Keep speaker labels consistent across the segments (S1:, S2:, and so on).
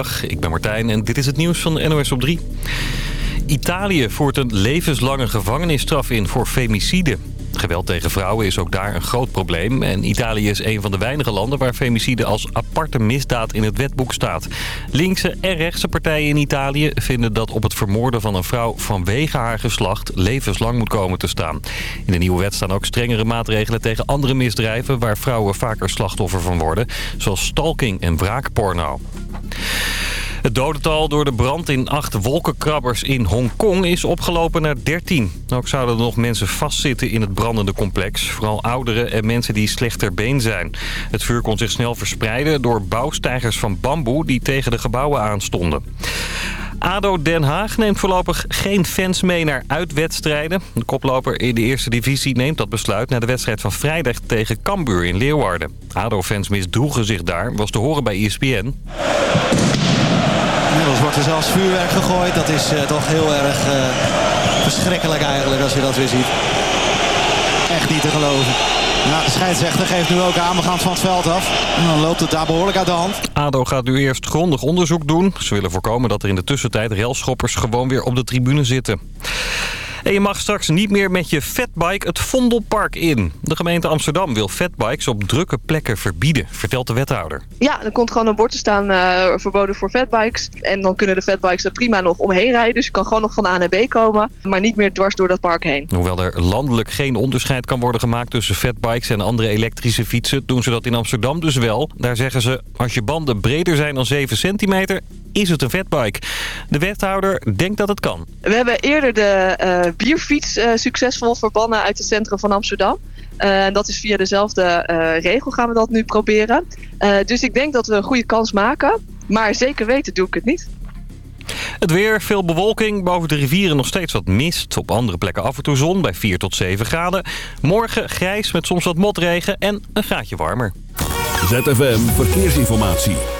S1: Ik ben Martijn en dit is het nieuws van NOS op 3. Italië voert een levenslange gevangenisstraf in voor femicide. Geweld tegen vrouwen is ook daar een groot probleem. En Italië is een van de weinige landen waar femicide als aparte misdaad in het wetboek staat. Linkse en rechtse partijen in Italië vinden dat op het vermoorden van een vrouw vanwege haar geslacht levenslang moet komen te staan. In de nieuwe wet staan ook strengere maatregelen tegen andere misdrijven waar vrouwen vaker slachtoffer van worden. Zoals stalking en wraakporno. Het dodental door de brand in acht wolkenkrabbers in Hongkong is opgelopen naar 13. Ook zouden er nog mensen vastzitten in het brandende complex. Vooral ouderen en mensen die slechter been zijn. Het vuur kon zich snel verspreiden door bouwstijgers van bamboe die tegen de gebouwen aanstonden. ADO Den Haag neemt voorlopig geen fans mee naar uitwedstrijden. De koploper in de eerste divisie neemt dat besluit... na de wedstrijd van vrijdag tegen Cambuur in Leeuwarden. ADO-fans misdroegen zich daar, was te horen bij ESPN.
S2: Inmiddels wordt er zelfs vuurwerk gegooid. Dat is uh, toch heel erg uh, verschrikkelijk eigenlijk als je dat weer ziet. Echt niet te geloven. Ja, de scheidsrechter geeft nu ook aan, we gaan van het veld af. En dan loopt het daar behoorlijk uit de hand.
S1: ADO gaat nu eerst grondig onderzoek doen. Ze willen voorkomen dat er in de tussentijd railschoppers gewoon weer op de tribune zitten. En je mag straks niet meer met je fatbike het Vondelpark in. De gemeente Amsterdam wil fatbikes op drukke plekken verbieden, vertelt de wethouder.
S3: Ja, er komt gewoon een bord te staan uh, verboden voor fatbikes. En dan kunnen de fatbikes er prima nog omheen rijden. Dus je kan gewoon nog van A naar B komen, maar niet meer dwars door dat park heen.
S1: Hoewel er landelijk geen onderscheid kan worden gemaakt tussen fatbikes en andere elektrische fietsen... doen ze dat in Amsterdam dus wel. Daar zeggen ze, als je banden breder zijn dan 7 centimeter is het een fatbike. De wethouder denkt dat het kan.
S3: We hebben eerder de uh, bierfiets uh, succesvol verbannen uit het centrum van Amsterdam. Uh, dat is via dezelfde regel gaan we dat nu proberen. dus ik denk dat we een goede kans maken. Maar zeker weten doe ik het niet.
S1: Het weer, veel bewolking. Boven de rivieren nog steeds wat mist. Op andere plekken af en toe zon bij 4 tot 7 graden. Morgen grijs met soms wat motregen en een graadje warmer.
S4: ZFM Verkeersinformatie.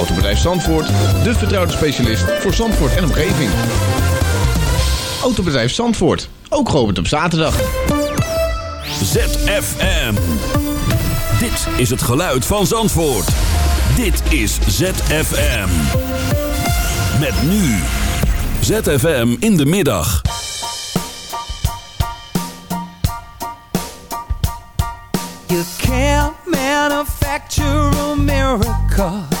S5: Autobedrijf Zandvoort, de vertrouwde specialist voor Zandvoort en omgeving. Autobedrijf Zandvoort, ook geopend op zaterdag.
S4: ZFM. Dit is het geluid van Zandvoort. Dit is ZFM. Met nu. ZFM in de middag.
S6: You can't manufacture a miracle.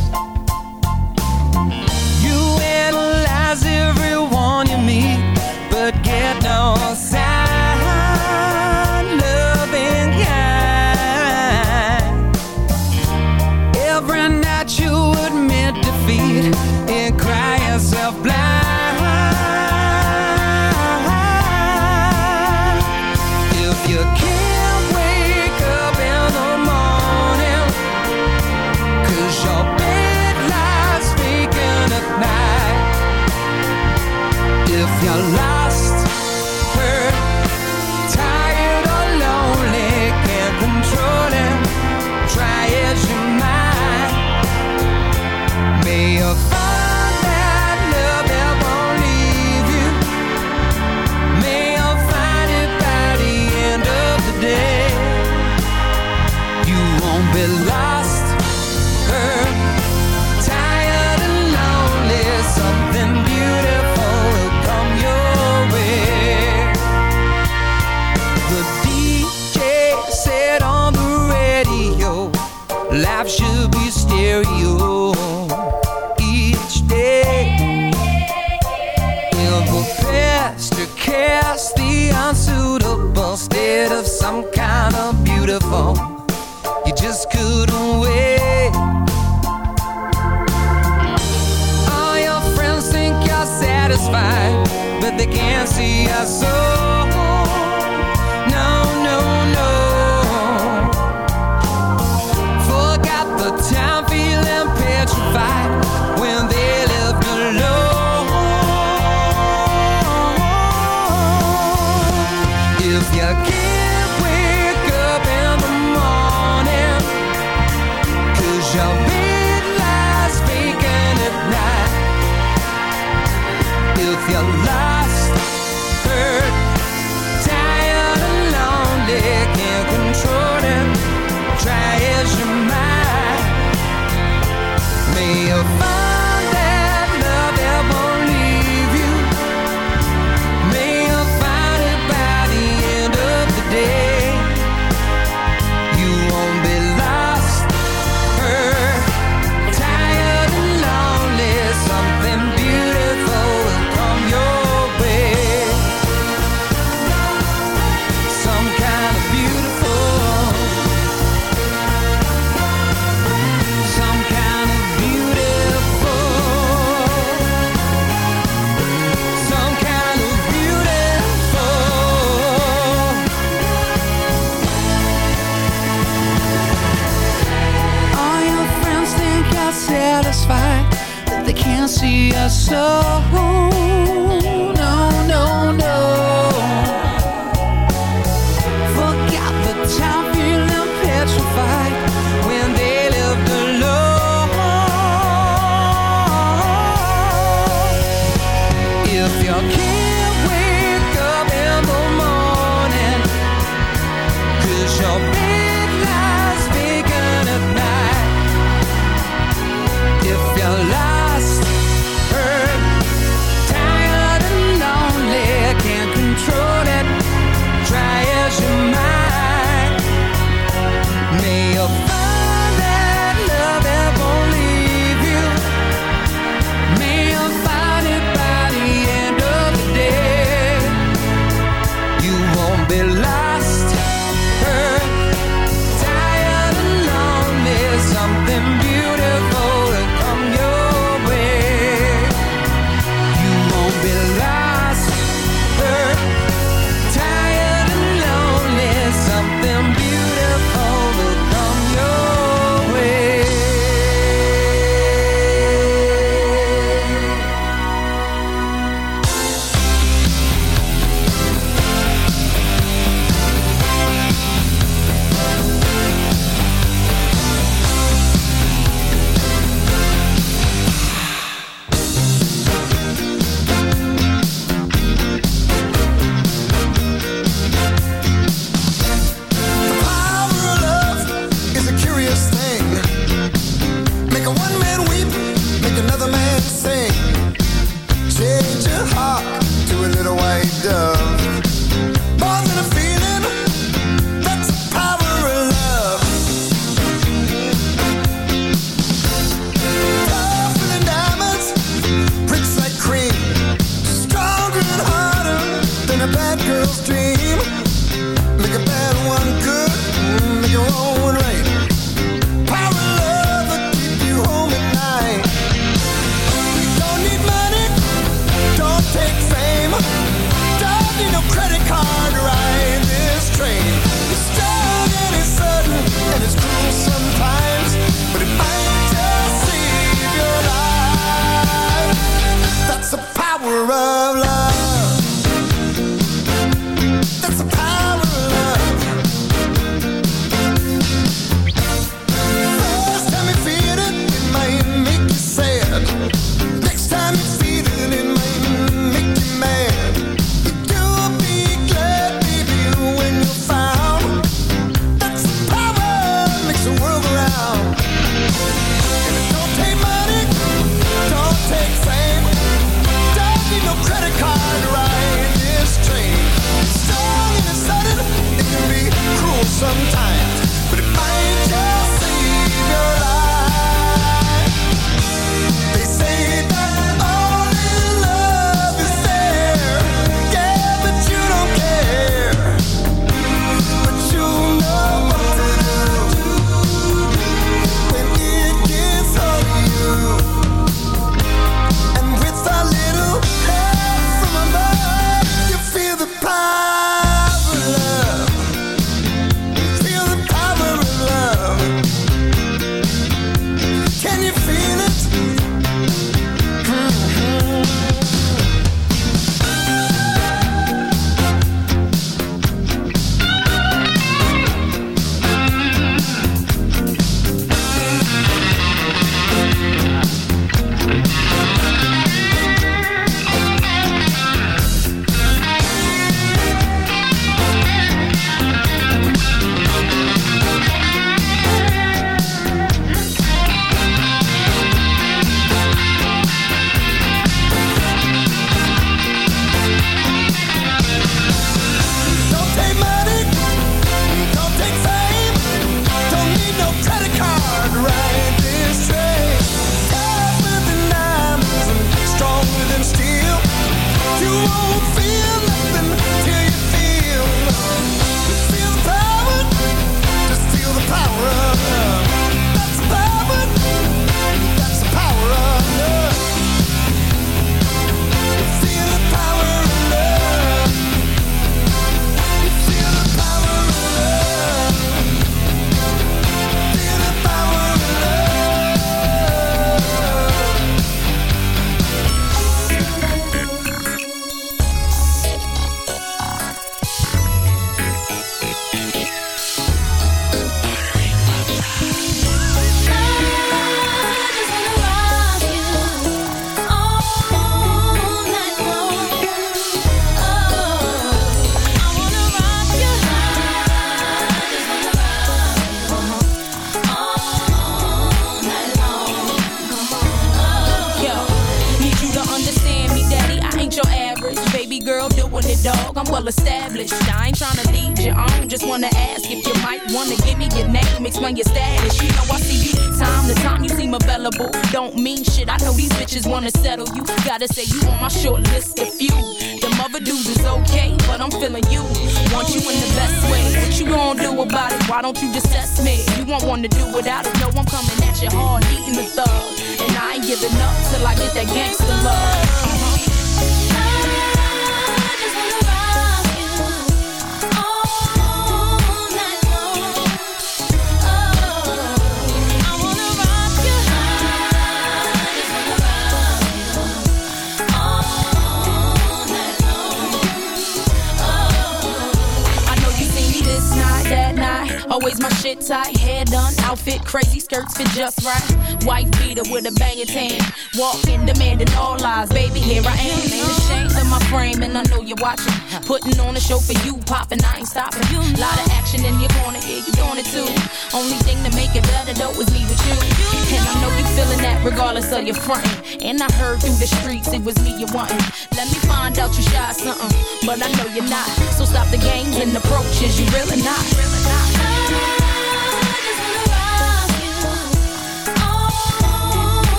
S7: ain't stopping. You know. Lot of action in your corner, yeah, you doing it too. Only thing to make it better though is me with you. you and I know you're feeling that regardless of your frontin'. And I heard through the streets it was me you wantin'. Let me find out you shy something, but I know you're not. So stop the games and approaches, you really not. Really not.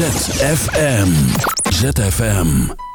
S8: ZFM. ZFM.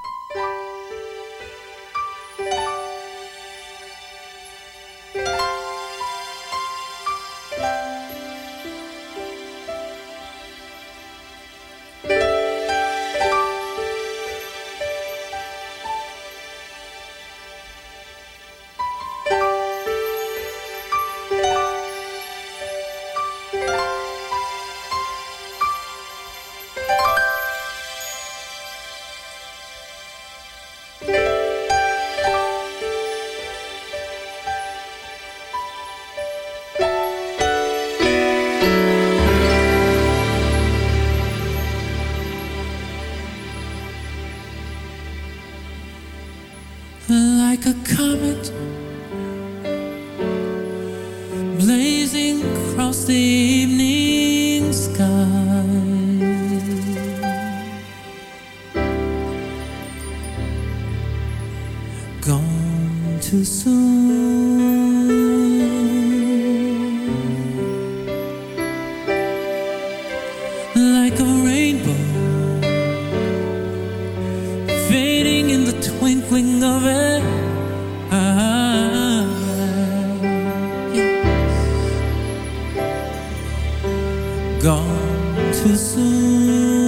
S9: gone too soon.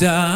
S8: die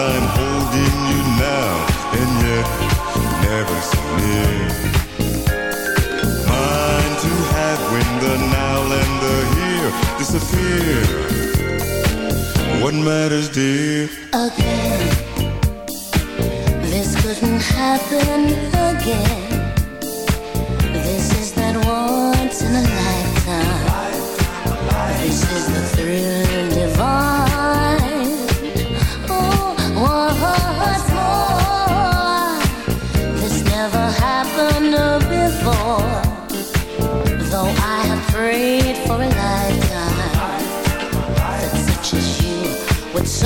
S10: I'm holding you now and yet never so near. Mine to have when the now and the here disappear. What matters, dear?
S11: Again, this couldn't happen again. This is that once in a
S10: life.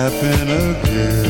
S11: Happen again.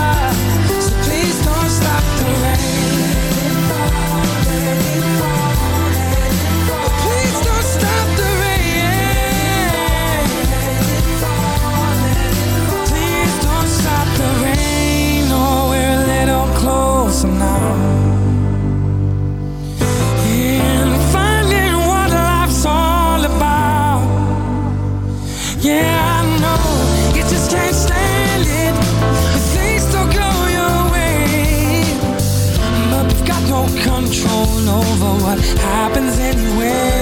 S12: control over what happens
S13: anywhere.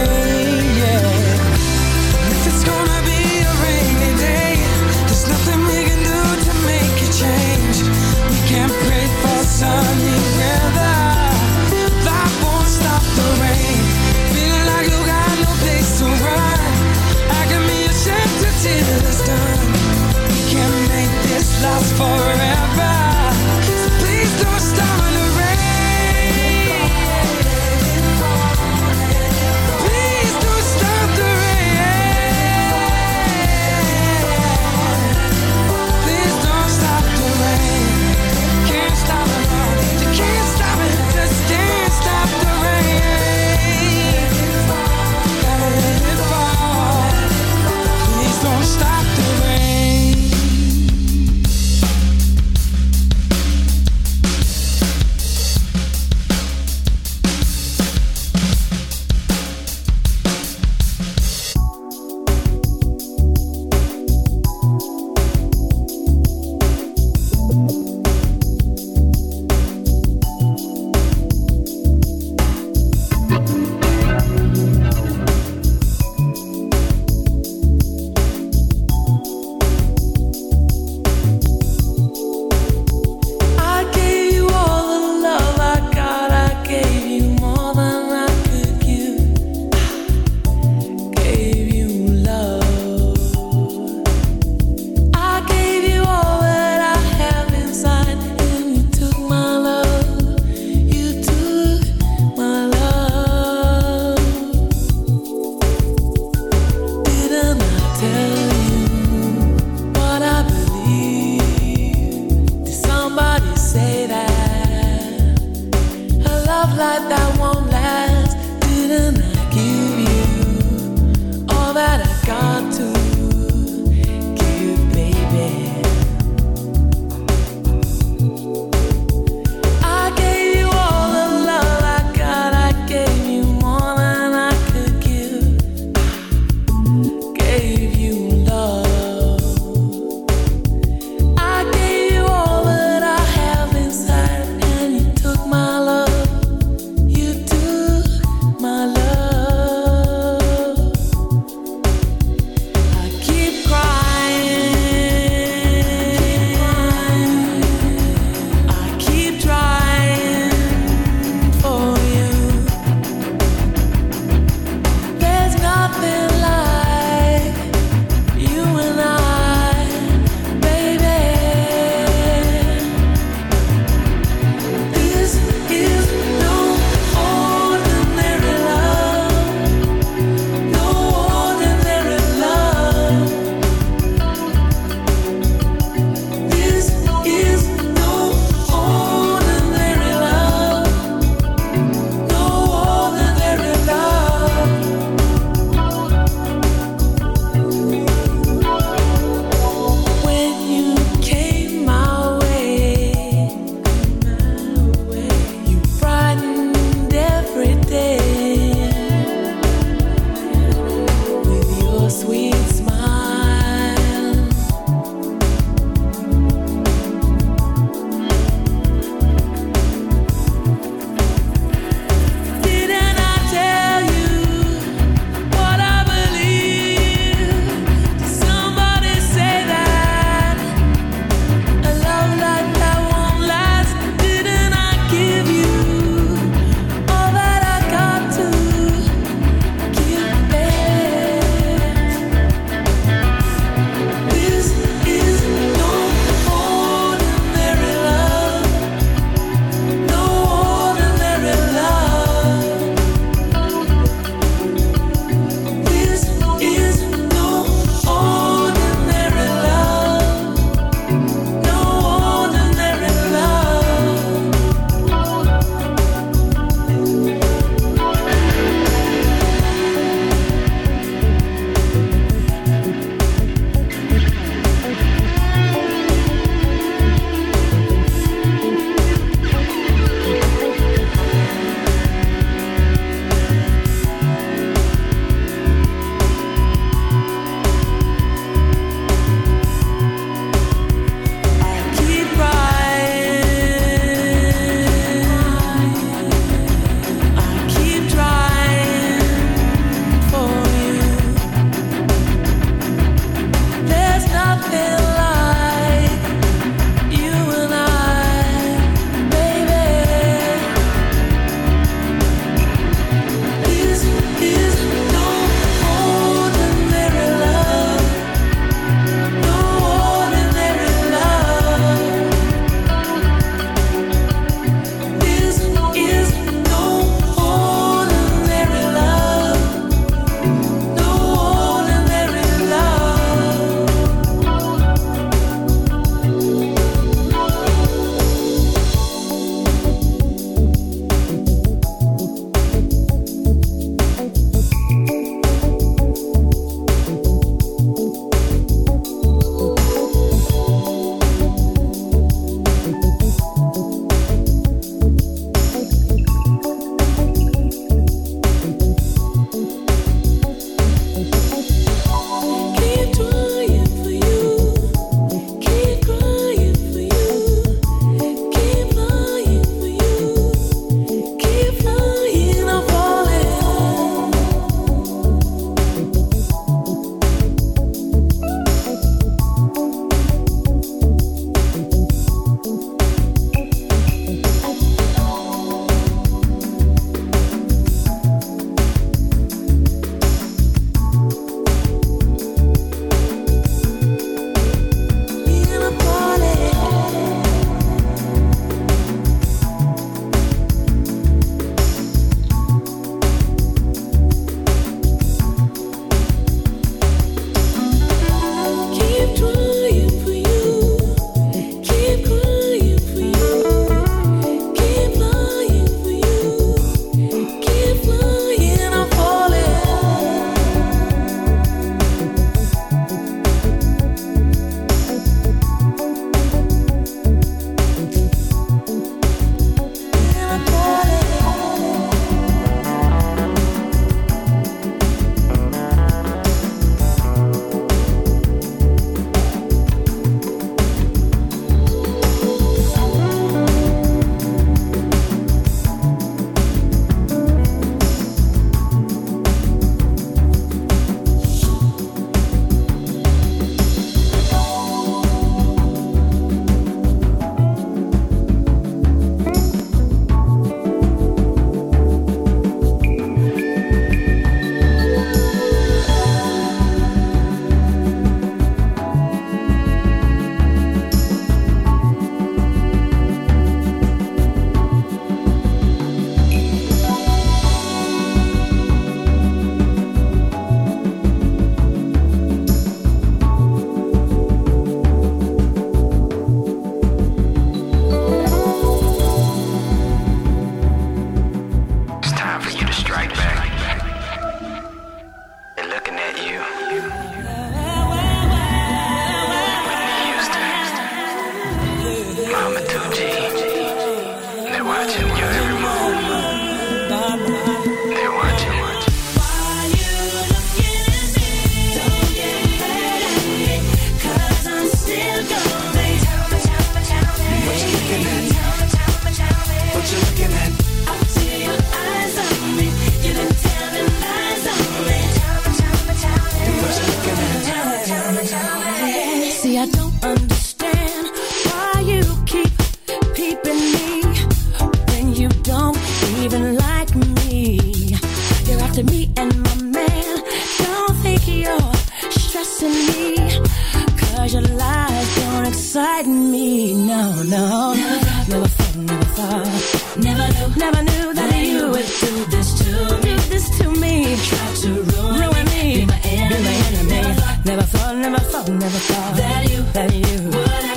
S13: Never thought, never thought, never thought that you, that you would.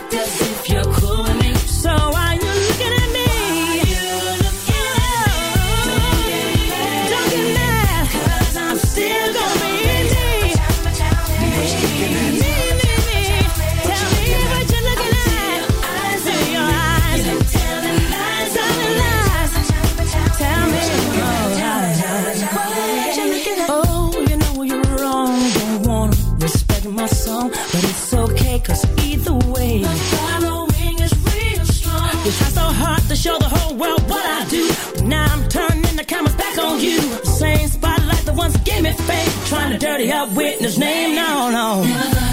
S13: worthy of witness name. No, no.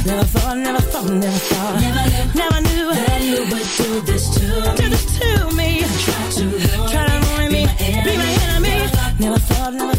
S13: Never thought, never thought, never thought. Never knew that you would do this to me. Do this to me. Try to ruin me. Be my enemy. Never thought, never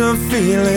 S14: I'm
S15: feeling.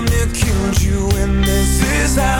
S16: damn near killed you, and this is how.